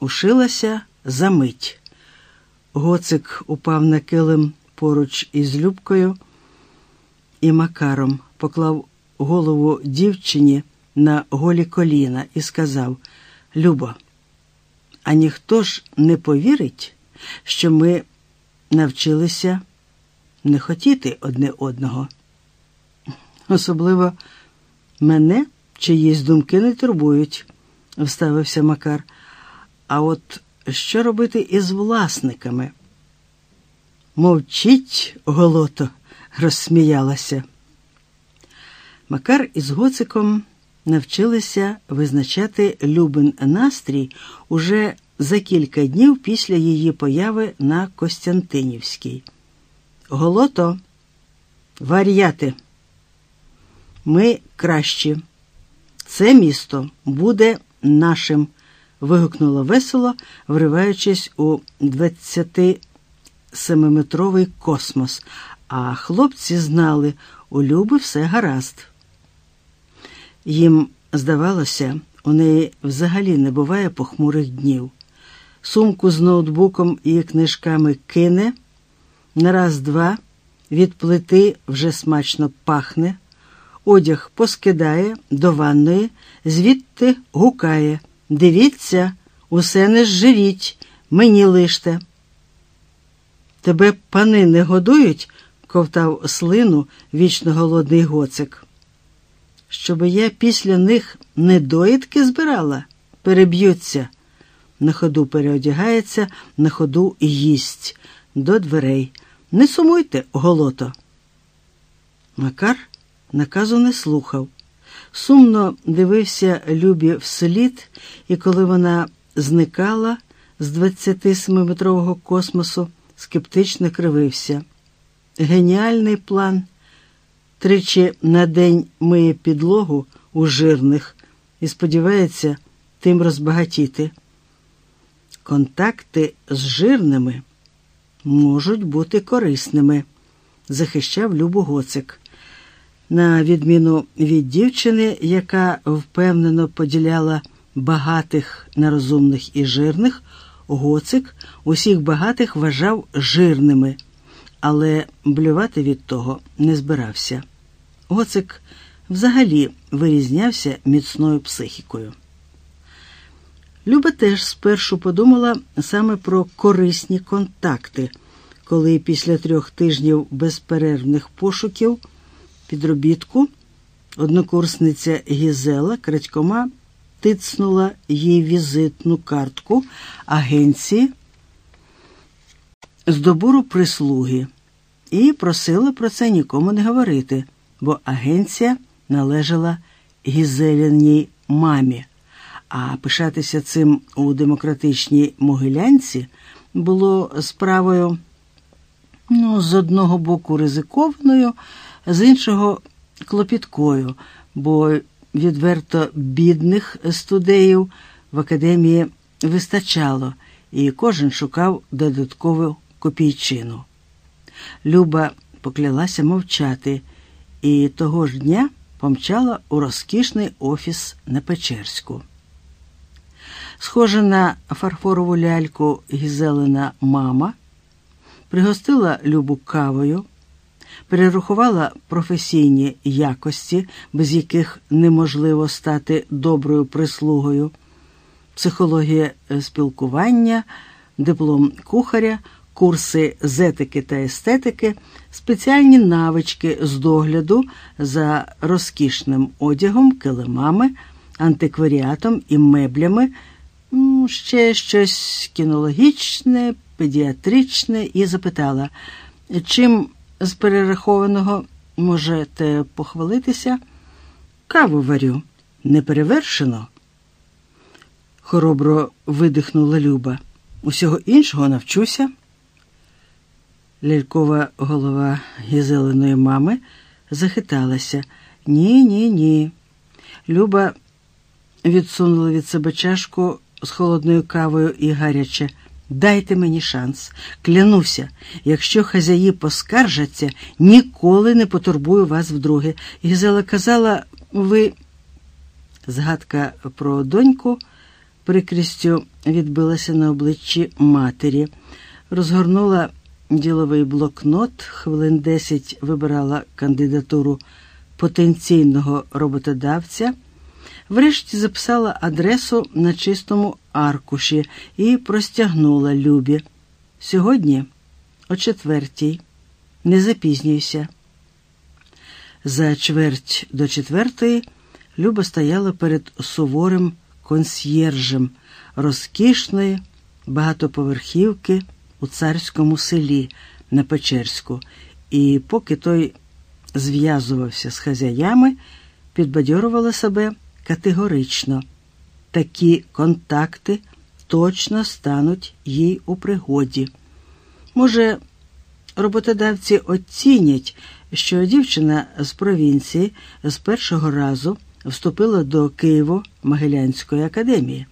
ушилася за мить. Гоцик упав на килим поруч із Любкою і Макаром, поклав голову дівчині на голі коліна і сказав: Любо, а ніхто ж не повірить, що ми навчилися не хотіти одне одного. Особливо мене чиїсь думки не турбують, вставився Макар. А от що робити із власниками? Мовчіть, голото, розсміялася. Макар із Гоциком навчилися визначати Любин настрій уже за кілька днів після її появи на Костянтинівській. Голото, вар'яти. Ми кращі. Це місто буде нашим, вигукнула весело, вриваючись у 27-метровий космос. А хлопці знали, у Люби все гаразд. Їм здавалося, у неї взагалі не буває похмурих днів. Сумку з ноутбуком і книжками кине, на раз-два від плити вже смачно пахне, одяг поскидає до ванної, звідти гукає. Дивіться, усе не зжиріть, мені лиште. Тебе пани не годують? ковтав слину вічно голодний гоцик. Щоби я після них недоїдки збирала, переб'ються. На ходу переодягається, на ходу їсть до дверей. Не сумуйте, голото. Макар наказу не слухав. Сумно дивився Любі вслід, і коли вона зникала з 27-метрового космосу, скептично кривився. Геніальний план. Тричі на день миє підлогу у жирних і сподівається тим розбагатіти. Контакти з жирними можуть бути корисними, захищав Любу Гоцик. На відміну від дівчини, яка впевнено поділяла багатих на розумних і жирних, Гоцик усіх багатих вважав жирними, але блювати від того не збирався. Гоцик взагалі вирізнявся міцною психікою. Люба теж спершу подумала саме про корисні контакти, коли після трьох тижнів безперервних пошуків підробітку однокурсниця Гізела крадькома тицнула їй візитну картку агенції з добору прислуги і просила про це нікому не говорити, бо агенція належала Гізеліній мамі. А пишатися цим у демократичній могилянці було справою ну, з одного боку ризикованою, з іншого клопіткою, бо відверто бідних студеїв в академії вистачало, і кожен шукав додаткову копійчину. Люба поклялася мовчати, і того ж дня помчала у розкішний офіс на Печерську. Схожа на фарфорову ляльку Гізелина мама, пригостила Любу кавою, перерахувала професійні якості, без яких неможливо стати доброю прислугою, психологія спілкування, диплом кухаря, курси з етики та естетики, спеціальні навички з догляду за розкішним одягом, килимами, антикваріатом і меблями ще щось кінологічне, педіатричне і запитала, чим з перерахованого можете похвалитися? Каву варю, не перевершено. Хоробро видихнула Люба. Усього іншого навчуся. Лялькова голова Гізелиної мами захиталася. Ні, ні, ні. Люба відсунула від себе чашку з холодною кавою і гаряче. Дайте мені шанс. Клянуся, якщо хазяї поскаржаться, ніколи не потурбую вас вдруге. Гізела казала, ви. Згадка про доньку прикрістю відбилася на обличчі матері, розгорнула діловий блокнот, хвилин десять вибирала кандидатуру потенційного роботодавця, врешті записала адресу на чистому аркуші і простягнула Любі. Сьогодні о четвертій. Не запізнюйся. За чверть до четвертої Люба стояла перед суворим консьєржем розкішної багатоповерхівки у царському селі на Печерську, і поки той зв'язувався з хазяями, підбадьорувала себе категорично. Такі контакти точно стануть їй у пригоді. Може, роботодавці оцінять, що дівчина з провінції з першого разу вступила до Києво-Могилянської академії.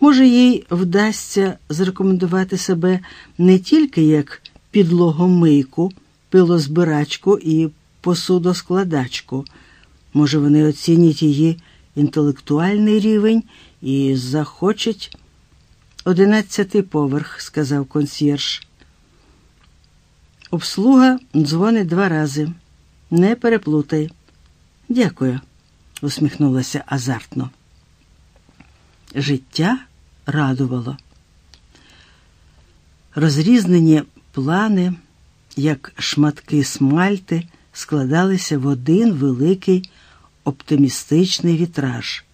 Може, їй вдасться зарекомендувати себе не тільки як підлогомийку, пилозбирачку і посудоскладачку. Може, вони оцінять її інтелектуальний рівень і захочуть одинадцятий поверх, сказав консьєрж. Обслуга дзвонить два рази. Не переплутай. Дякую, усміхнулася азартно. Життя радувало. Розрізнені плани, як шматки смальти, складалися в один великий оптимістичний вітраж.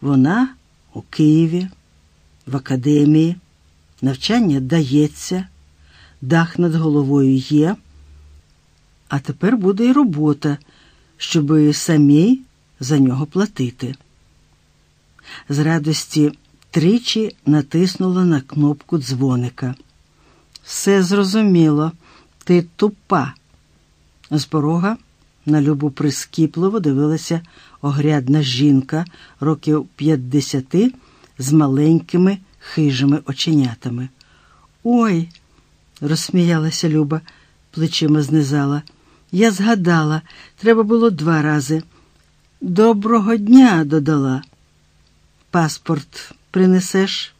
Вона у Києві, в академії, навчання дається дах над головою є, а тепер буде й робота, щоби самій за нього платити. З радості тричі натиснула на кнопку дзвоника. Все зрозуміло, ти тупа. З порога на любу прискіпливо дивилася огрядна жінка років п'ятдесяти з маленькими хижими оченятами. Ой, розсміялася Люба, плечима знизала. Я згадала, треба було два рази. Доброго дня додала. Паспорт принесеш,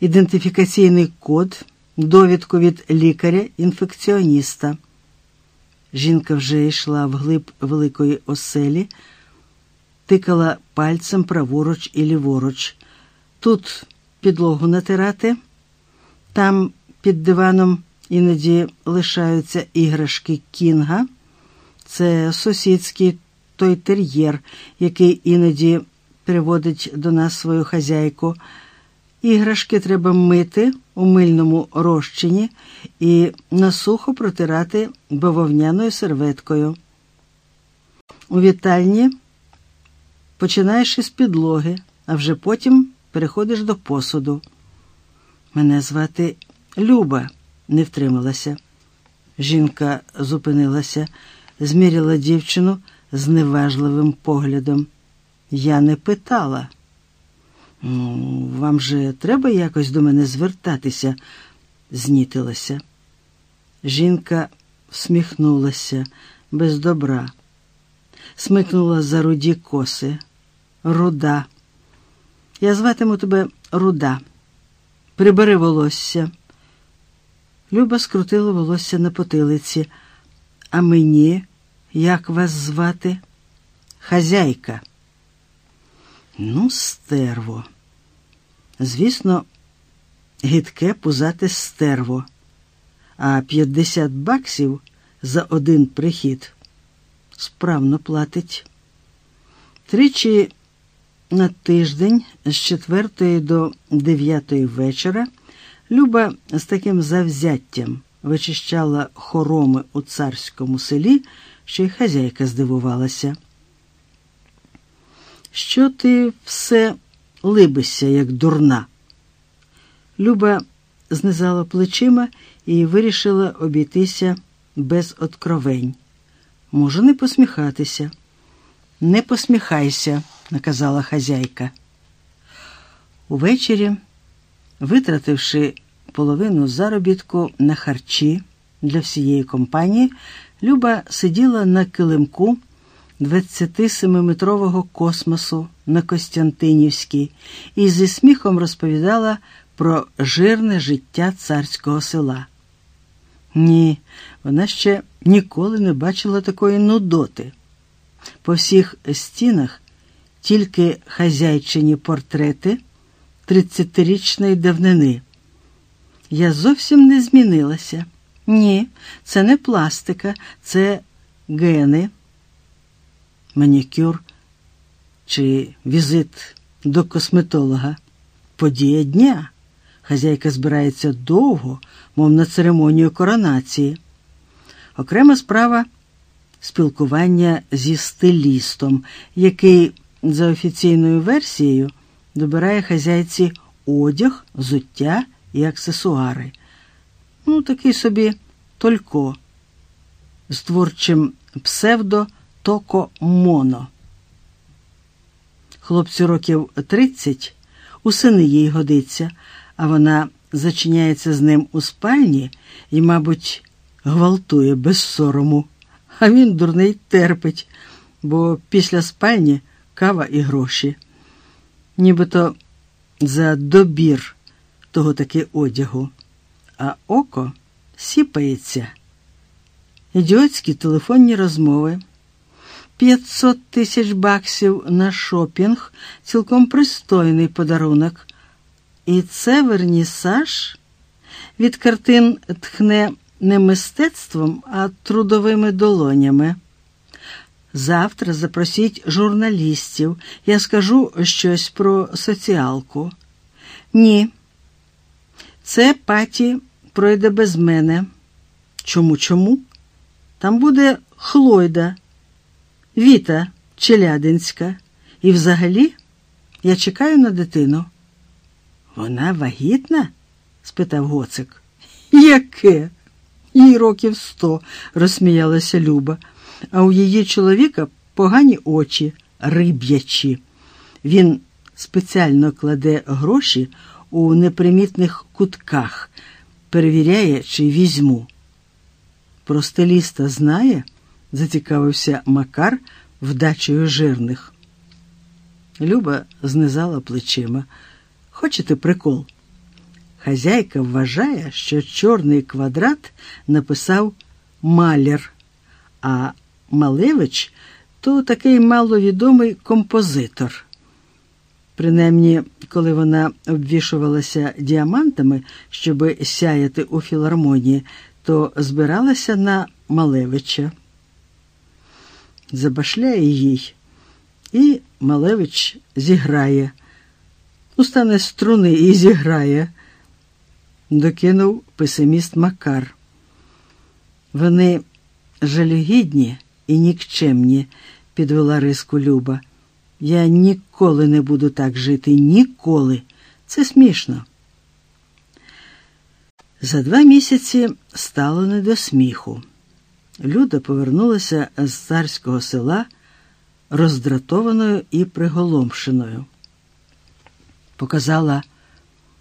ідентифікаційний код, довідку від лікаря-інфекціоніста. Жінка вже йшла вглиб великої оселі, тикала пальцем праворуч і ліворуч. Тут підлогу натирати, там під диваном іноді лишаються іграшки Кінга. Це сусідський той тер'єр, який іноді приводить до нас свою хазяйку. Іграшки треба мити у мильному розчині і насухо протирати бавовняною серветкою. У вітальні починаєш із підлоги, а вже потім переходиш до посуду. Мене звати Люба не втрималася. Жінка зупинилася, зміряла дівчину з неважливим поглядом. Я не питала. Ну, вам же треба якось до мене звертатися, знітилася. Жінка всміхнулася без добра, смикнула за руді коси. Руда. Я зватиму тебе Руда. Прибери волосся. Люба скрутила волосся на потилиці. А мені, як вас звати? Хазяйка. Ну, стерво. Звісно, гидке пузате стерво, а 50 баксів за один прихід справно платить. Тричі на тиждень з 4 до 9 вечора. Люба з таким завзяттям вичищала хороми у царському селі, що й хазяйка здивувалася. Що ти все либишся, як дурна? Люба знизала плечима і вирішила обійтися без откровень. Можу не посміхатися. Не посміхайся, наказала хазяйка. Увечері Витративши половину заробітку на харчі для всієї компанії, Люба сиділа на килимку 27-метрового космосу на Костянтинівській і зі сміхом розповідала про жирне життя царського села. Ні, вона ще ніколи не бачила такої нудоти. По всіх стінах тільки хазяйчині портрети тридцятирічної давнини. Я зовсім не змінилася. Ні, це не пластика, це гени, манікюр чи візит до косметолога. Подія дня. Хазяйка збирається довго, мов на церемонію коронації. Окрема справа спілкування зі стилістом, який, за офіційною версією, добирає хазяйці одяг, взуття і аксесуари. Ну, такий собі Только з творчим псевдо Токо Моно. Хлопцю років 30 у сини їй годиться, а вона зачиняється з ним у спальні і, мабуть, гвалтує без сорому. А він дурний терпить, бо після спальні кава і гроші. Нібито за добір того таки одягу, а око сіпається. Ідіотські телефонні розмови. 500 тисяч баксів на шопінг цілком пристойний подарунок. І це вернісаж від картин тхне не мистецтвом, а трудовими долонями. Завтра запросіть журналістів. Я скажу щось про соціалку. Ні, це паті пройде без мене. Чому чому? Там буде Хлойда, Віта Челядинська. І взагалі я чекаю на дитину. Вона вагітна? спитав Гоцик. Яке? Їй років сто, розсміялася Люба, а у її чоловіка погані очі, риб'ячі. Він спеціально кладе гроші у непримітних кутках, перевіряє, чи візьму. Про стиліста знає, зацікавився Макар вдачею жирних. Люба знизала плечима. Хочете прикол? Хазяйка вважає, що чорний квадрат написав Маляр, а Малевич то такий маловідомий композитор. Принаймні, коли вона обвішувалася діамантами, щоб сяяти у філармонії, то збиралася на Малевича. Забашляє їй, і Малевич зіграє. Устане струни і зіграє, докинув песиміст Макар. Вони жалюгідні і нікчемні, підвела риску Люба. Я ніколи не буду так жити, ніколи. Це смішно. За два місяці стало не до сміху. Люда повернулася з царського села роздратованою і приголомшеною. Показала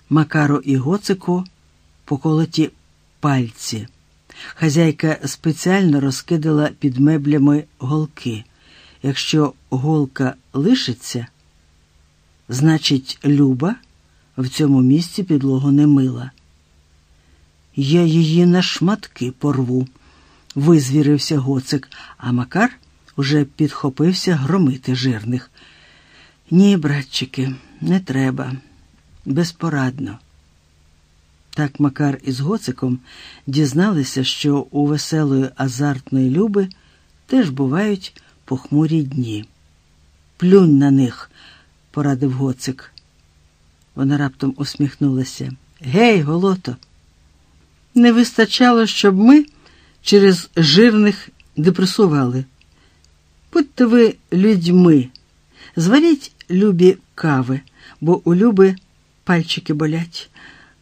Макару і Гоцику поколоті пальці. Хазяйка спеціально розкидала під меблями голки. Якщо голка лишиться, значить, Люба в цьому місці підлогу не мила. Я її на шматки порву, визвірився гоцик, а Макар уже підхопився громити жирних. Ні, братчики, не треба, безпорадно. Так Макар із гоциком дізналися, що у веселої азартної люби теж бувають похмурі дні. Плюнь на них, порадив гоцик. Вона раптом усміхнулася. Гей, голото! Не вистачало, щоб ми через жирних депресували. Будьте ви людьми, зваріть любі кави, бо у люби пальчики болять.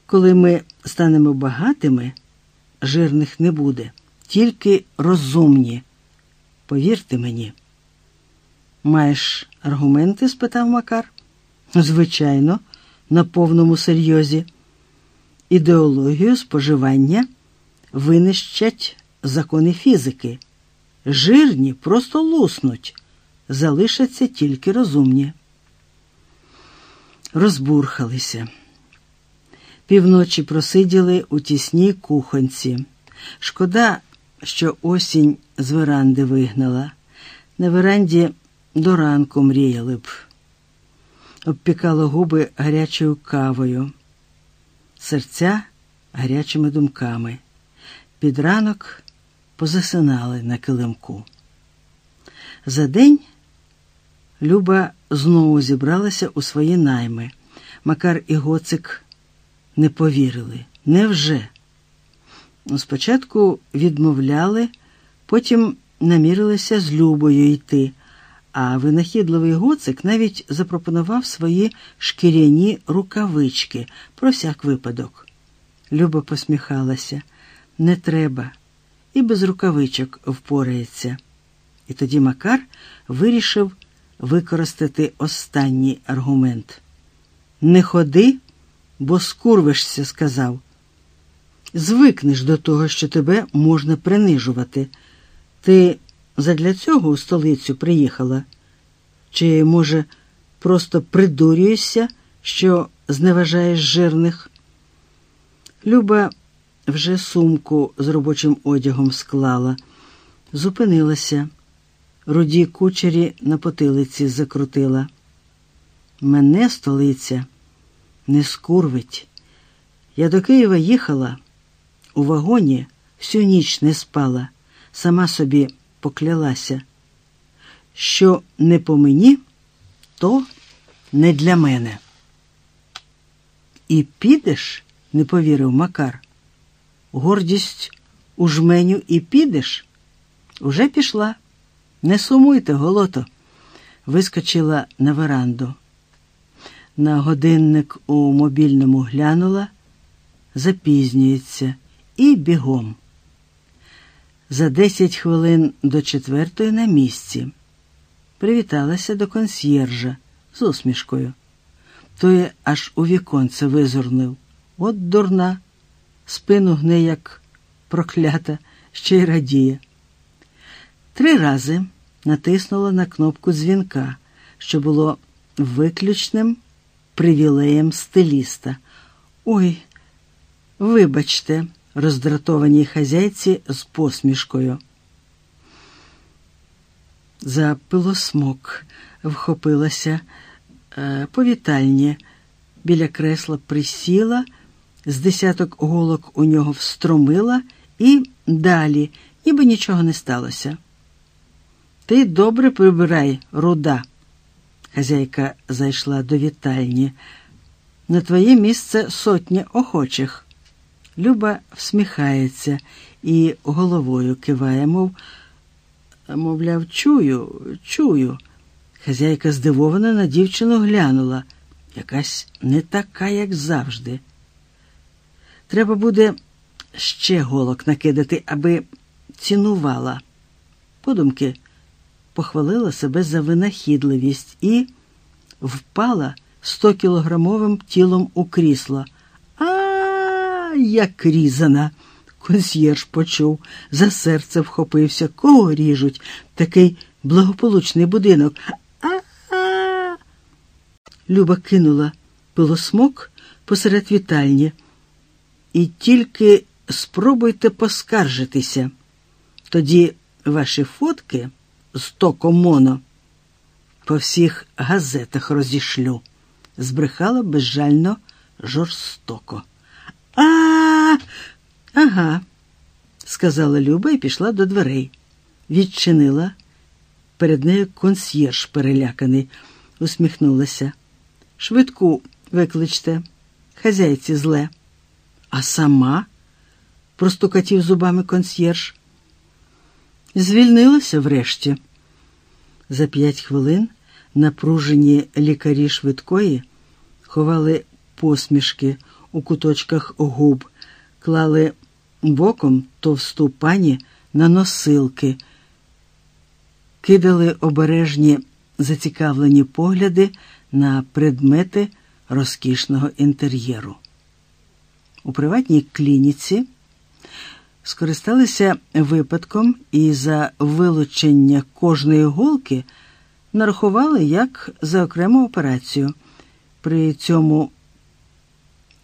Коли ми станемо багатими, жирних не буде, тільки розумні. Повірте мені. Маєш аргументи? спитав Макар. Звичайно, на повному серйозі. Ідеологію споживання винищать закони фізики. Жирні просто луснуть. залишаться тільки розумні. Розбурхалися. Півночі просиділи у тісній кухонці. Шкода, що осінь з веранди вигнала. На веранді до ранку мріяли б, обпікало губи гарячою кавою, серця гарячими думками. Під ранок позасинали на килимку. За день Люба знову зібралася у свої найми. Макар і Гоцик не повірили. Невже? Спочатку відмовляли, потім намірилися з Любою йти, а винахідливий Гоцик навіть запропонував свої шкіряні рукавички про всяк випадок. Люба посміхалася. Не треба, і без рукавичок впорається. І тоді Макар вирішив використати останній аргумент. Не ходи, бо скурвишся, сказав. Звикнеш до того, що тебе можна принижувати. Ти задля цього у столицю приїхала? Чи, може, просто придурюєшся, що зневажаєш жирних? Люба вже сумку з робочим одягом склала, зупинилася, руді кучері на потилиці закрутила. Мене столиця не скурвить. Я до Києва їхала, у вагоні всю ніч не спала, сама собі поклялася. Що не по мені, то не для мене. І підеш, не повірив Макар. Гордість у жменю і підеш? Уже пішла. Не сумуйте, голото. Вискочила на веранду. На годинник у мобільному глянула, запізнюється і бігом. За десять хвилин до четвертої на місці. Привіталася до консьєржа з усмішкою. Той аж у віконце визирнув. От дурна, спину гне, як проклята, ще й радіє. Три рази натиснула на кнопку дзвінка, що було виключним привілеєм стиліста. Ой, вибачте, роздратованій хазяйці з посмішкою. За пилосмок вхопилася е, по біля кресла присіла, з десяток голок у нього встромила і далі, ніби нічого не сталося. Ти добре прибирай, руда. Хазяйка зайшла до вітальні. На твоє місце сотня охочих. Люба всміхається і головою киває, мов, мовляв, чую, чую. Хазяйка здивована на дівчину глянула, якась не така, як завжди. Треба буде ще голок накидати, аби цінувала. Подумки похвалила себе за винахідливість і впала стокілограмовим тілом у крісло. А, як різана. Консьєрж почув, за серце вхопився. Кого ріжуть? Такий благополучний будинок. А-а. Люба кинула пилосмок посеред вітальні. І тільки спробуйте поскаржитися. Тоді ваші фотки з токомоно по всіх газетах розішлю, збрехала безжально жорстоко. А, ага, сказала Люба і пішла до дверей. Відчинила. Перед нею консьєрж переляканий, усміхнулася. Швидку викличте, хазяйці зле. А сама, простукатів зубами консьєрж. Звільнилася врешті. За п'ять хвилин напружені лікарі швидкої ховали посмішки у куточках губ, клали боком товсту пані на носилки, кидали обережні зацікавлені погляди на предмети розкішного інтер'єру. У приватній клініці скористалися випадком і за вилучення кожної голки нарахували як за окрему операцію. При цьому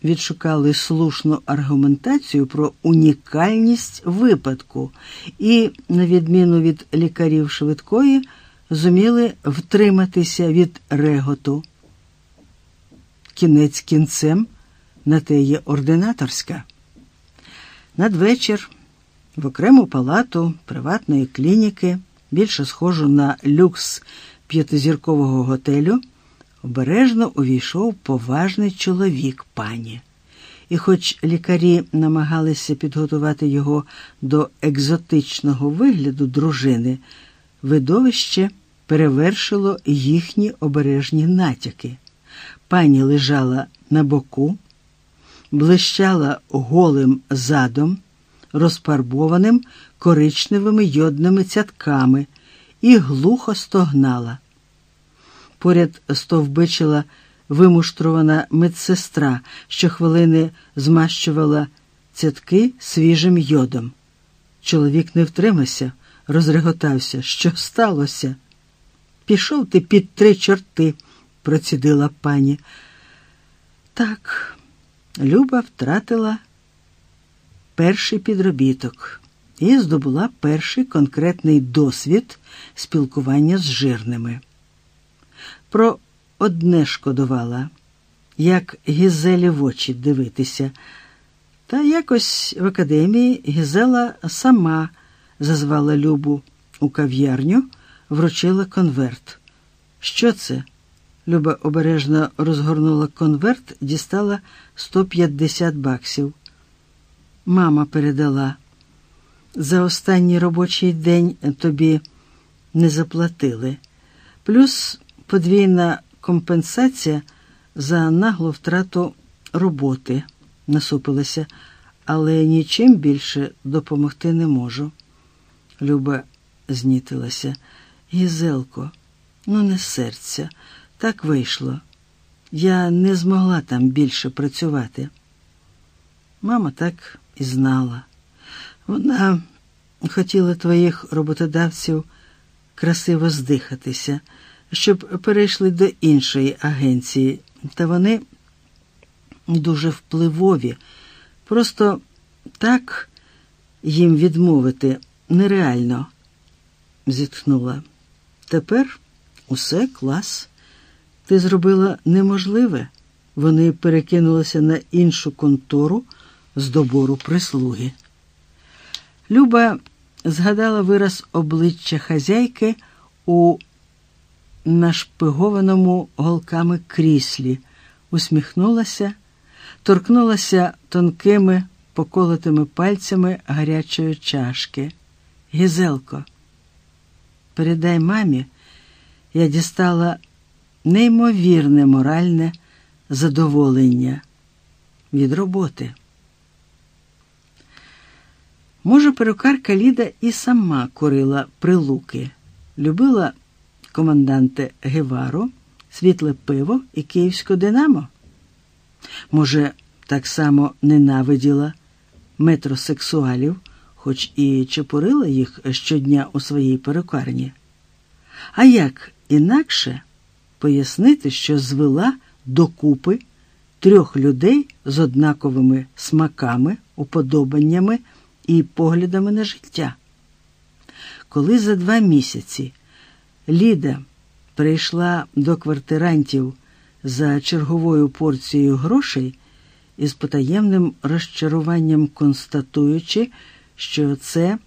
відшукали слушну аргументацію про унікальність випадку і, на відміну від лікарів швидкої, зуміли втриматися від реготу. Кінець кінцем на те є ординаторська. Надвечір в окрему палату приватної клініки, більше схожу на люкс п'ятизіркового готелю, обережно увійшов поважний чоловік пані. І, хоч лікарі намагалися підготувати його до екзотичного вигляду дружини, видовище перевершило їхні обережні натяки. Пані лежала на боку, блищала голим задом, розпарбованим коричневими йодними цятками і глухо стогнала. Поряд стовбичила вимуштрована медсестра, що хвилини змащувала цятки свіжим йодом. Чоловік не втримався, розреготався. Що сталося? Пішов ти під три чорти, процідила пані. Так, Люба втратила перший підробіток і здобула перший конкретний досвід спілкування з жирними. Про одне шкодувала, як Гізелі в очі дивитися. Та якось в академії Гізела сама зазвала Любу у кав'ярню, вручила конверт. Що це? Люба обережно розгорнула конверт, дістала 150 баксів. Мама передала. За останній робочий день тобі не заплатили. Плюс подвійна компенсація за наглу втрату роботи, насупилася, але нічим більше допомогти не можу. Люба знітилася. Гізелко, ну не серця. Так вийшло. Я не змогла там більше працювати. Мама так і знала. Вона хотіла твоїх роботодавців красиво здихатися, щоб перейшли до іншої агенції, та вони дуже впливові. Просто так їм відмовити нереально, зітхнула. Тепер усе клас. Ти зробила неможливе. Вони перекинулися на іншу контору з добору прислуги. Люба згадала вираз обличчя хазяйки у нашпигованому голками кріслі, усміхнулася, торкнулася тонкими поколотими пальцями гарячої чашки. Гізелко, передай мамі, я дістала неймовірне моральне задоволення від роботи. Може, перукарка Ліда і сама курила прилуки, любила команданте Гевару, світле пиво і київську динамо? Може, так само ненавиділа метросексуалів, хоч і чепурила їх щодня у своїй перукарні? А як інакше пояснити, що звела докупи трьох людей з однаковими смаками, уподобаннями і поглядами на життя? Коли за два місяці Ліда прийшла до квартирантів за черговою порцією грошей із потаємним розчаруванням констатуючи, що це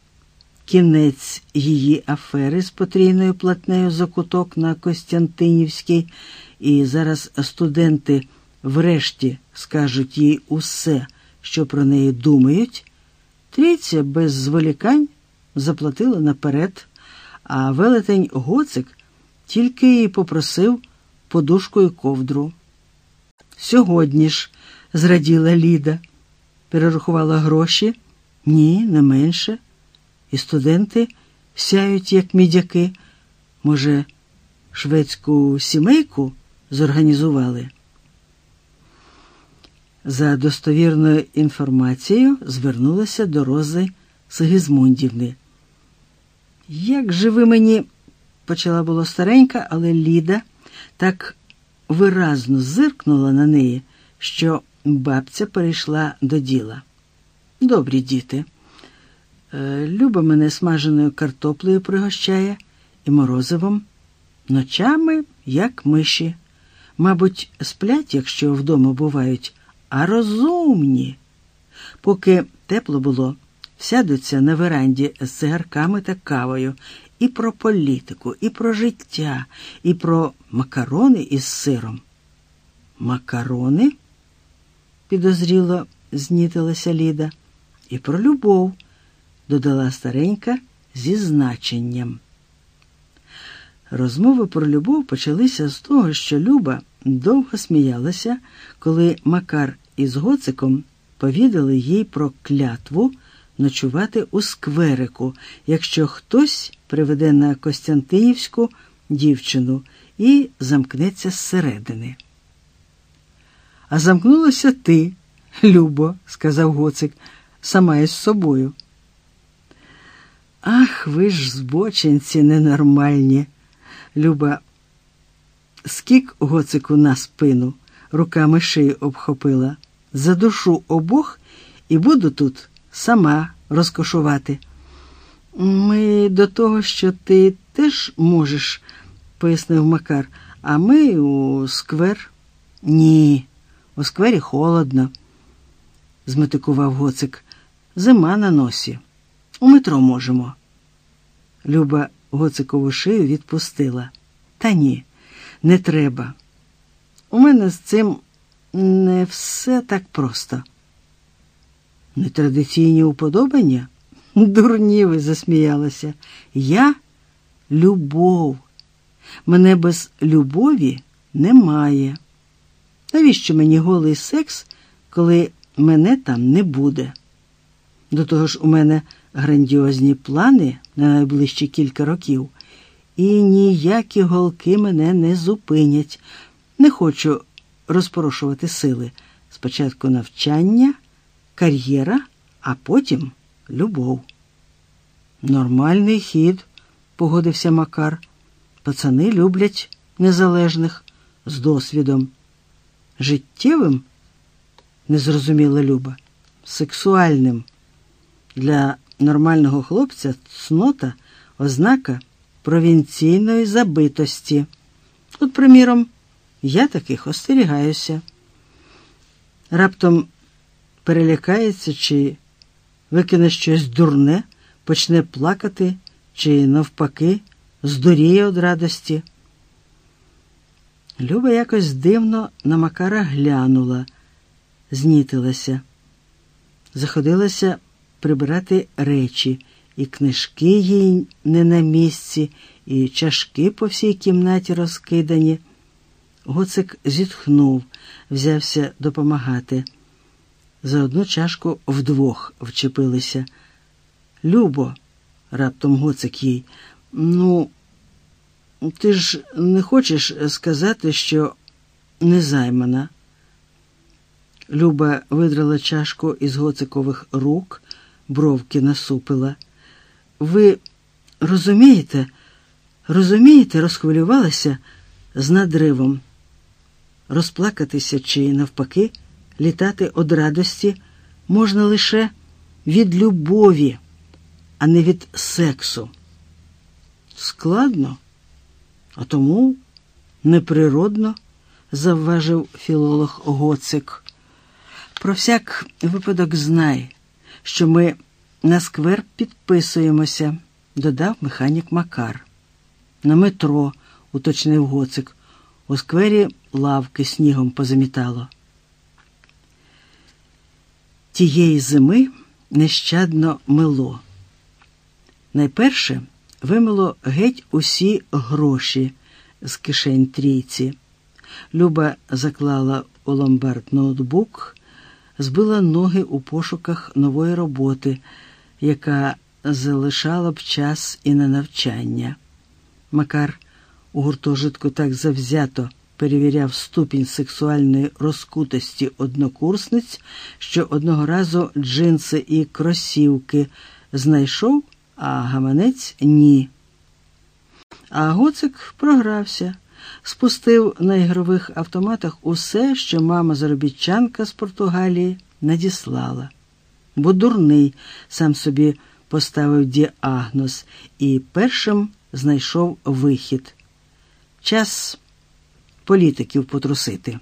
кінець її афери з потрійною платнею за куток на Костянтинівській, і зараз студенти врешті скажуть їй усе, що про неї думають, трійця без зволікань заплатила наперед, а велетень Гоцик тільки й попросив подушку і ковдру. Сьогодні ж, зраділа Ліда, перерахувала гроші, ні, не менше і студенти сяють, як мідяки. Може, шведську сімейку зорганізували? За достовірною інформацією звернулася до Рози Сигизмундівни. Як же ви мені почала було старенька, але Ліда так виразно зиркнула на неї, що бабця перейшла до діла. Добрі діти. Е, Люба мене смаженою картоплею пригощає і морозивом. Ночами, як миші. Мабуть, сплять, якщо вдома бувають, а розумні. Поки тепло було, сядуться на веранді з цигарками та кавою і про політику, і про життя, і про макарони із сиром. Макарони? підозріло знітилася Ліда. І про любов, додала старенька зі значенням. Розмови про любов почалися з того, що Люба довго сміялася, коли Макар із Гоциком повідали їй про клятву ночувати у скверику, якщо хтось приведе на Костянтинівську дівчину і замкнеться зсередини. А замкнулася ти, Любо, сказав Гоцик, сама із собою. Ах, ви ж збочинці ненормальні. Люба скік гоцику на спину, руками шию обхопила. Задушу обох і буду тут сама розкошувати. Ми до того, що ти теж можеш, пояснив Макар, а ми у сквер. Ні, у сквері холодно, зметикував гоцик. Зима на носі. У метро можемо. Люба гоцикову шию відпустила. Та ні, не треба. У мене з цим не все так просто. Нетрадиційні уподобання? Дурні ви засміялася. Я любов. Мене без любові немає. Навіщо мені голий секс, коли мене там не буде? До того ж, у мене грандіозні плани на найближчі кілька років, і ніякі голки мене не зупинять. Не хочу розпорошувати сили. Спочатку навчання, кар'єра, а потім любов. Нормальний хід, погодився Макар. Пацани люблять незалежних з досвідом. Життєвим, не зрозуміла Люба, сексуальним. Для нормального хлопця цнота ознака провінційної забитості. От, приміром, я таких остерігаюся. Раптом перелякається, чи викине щось дурне, почне плакати, чи, навпаки, здуріє від радості. Люба якось дивно на Макара глянула, знітилася, заходилася прибирати речі, і книжки їй не на місці, і чашки по всій кімнаті розкидані. Гоцик зітхнув, взявся допомагати. За одну чашку вдвох вчепилися. Любо, раптом гоцик їй, ну, ти ж не хочеш сказати, що незаймана. Люба видрала чашку із гоцикових рук, бровки насупила. Ви розумієте, розумієте, розхвилювалася з надривом. Розплакатися чи, навпаки, літати од радості можна лише від любові, а не від сексу. Складно, а тому неприродно, завважив філолог Гоцик. Про всяк випадок знай, що ми на сквер підписуємося, додав механік Макар. На метро, уточнив Гоцик. У сквері лавки снігом позамітало. Тієї зими нещадно мило. Найперше вимило геть усі гроші з кишень трійці. Люба заклала у ломбард ноутбук, збила ноги у пошуках нової роботи, яка залишала б час і на навчання. Макар у гуртожитку так завзято перевіряв ступінь сексуальної розкутості однокурсниць, що одного разу джинси і кросівки знайшов, а гаманець ні. А Гоцик програвся, спустив на ігрових автоматах усе, що мама заробітчанка з Португалії надіслала. Бо дурний сам собі поставив діагноз і першим знайшов вихід. Час політиків потрусити.